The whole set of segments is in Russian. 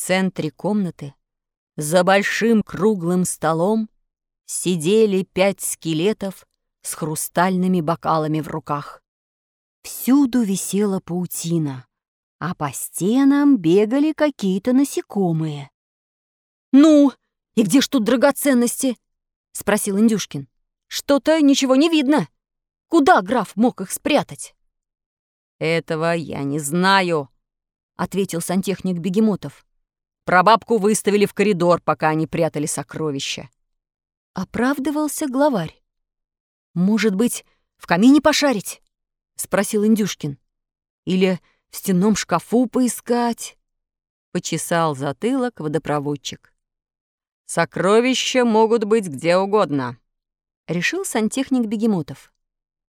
центре комнаты, за большим круглым столом, сидели пять скелетов с хрустальными бокалами в руках. Всюду висела паутина, а по стенам бегали какие-то насекомые. «Ну, и где ж тут драгоценности?» — спросил Индюшкин. «Что-то ничего не видно. Куда граф мог их спрятать?» «Этого я не знаю», — ответил сантехник Бегемотов. «Прабабку выставили в коридор, пока они прятали сокровища». Оправдывался главарь. «Может быть, в камине пошарить?» — спросил Индюшкин. «Или в стенном шкафу поискать?» Почесал затылок водопроводчик. «Сокровища могут быть где угодно», — решил сантехник Бегемотов.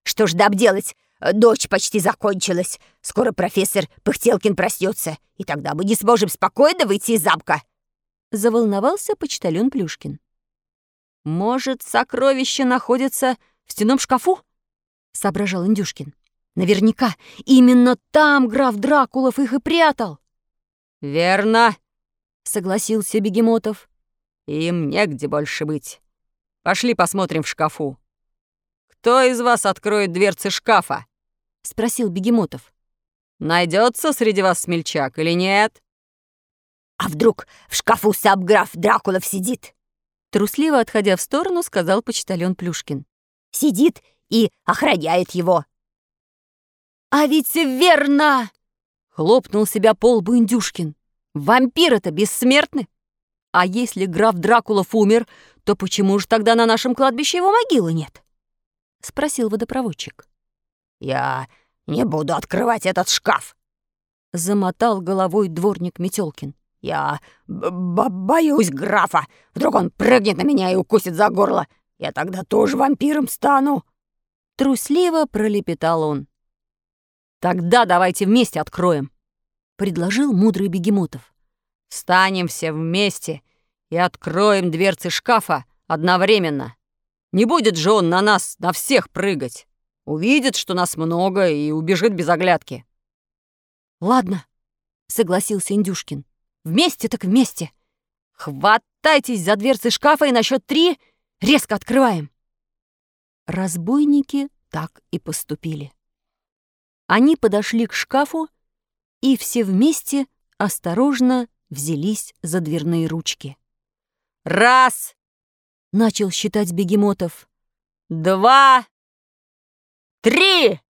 «Что ж да обделать? Дочь почти закончилась. Скоро профессор Пыхтелкин проснется, и тогда мы не сможем спокойно выйти из замка». Заволновался почтальон Плюшкин. «Может, сокровища находятся в стенном шкафу?» — соображал Индюшкин. «Наверняка именно там граф Дракулов их и прятал». «Верно», — согласился Бегемотов. Им негде больше быть. Пошли посмотрим в шкафу. Кто из вас откроет дверцы шкафа? Спросил Бегемотов. Найдется среди вас смельчак или нет? А вдруг в шкафу сам граф Дракулов сидит? Трусливо отходя в сторону, сказал почтальон Плюшкин. Сидит и охраняет его. А ведь верно! Хлопнул себя по лбу Индюшкин. Вампиры-то бессмертны. А если граф Дракулов умер, то почему же тогда на нашем кладбище его могилы нет? Спросил водопроводчик. Я не буду открывать этот шкаф. Замотал головой дворник Метелкин. Я боюсь графа. Вдруг он прыгнет на меня и укусит за горло. Я тогда тоже вампиром стану. Трусливо пролепетал он. «Тогда давайте вместе откроем», — предложил мудрый Бегемотов. «Станем все вместе и откроем дверцы шкафа одновременно. Не будет же он на нас, на всех прыгать. Увидит, что нас много, и убежит без оглядки. «Ладно», — согласился Индюшкин. «Вместе так вместе. Хватайтесь за дверцы шкафа и на счет три резко открываем». Разбойники так и поступили. Они подошли к шкафу и все вместе осторожно взялись за дверные ручки. Раз!» — начал считать бегемотов. «Два! Три!»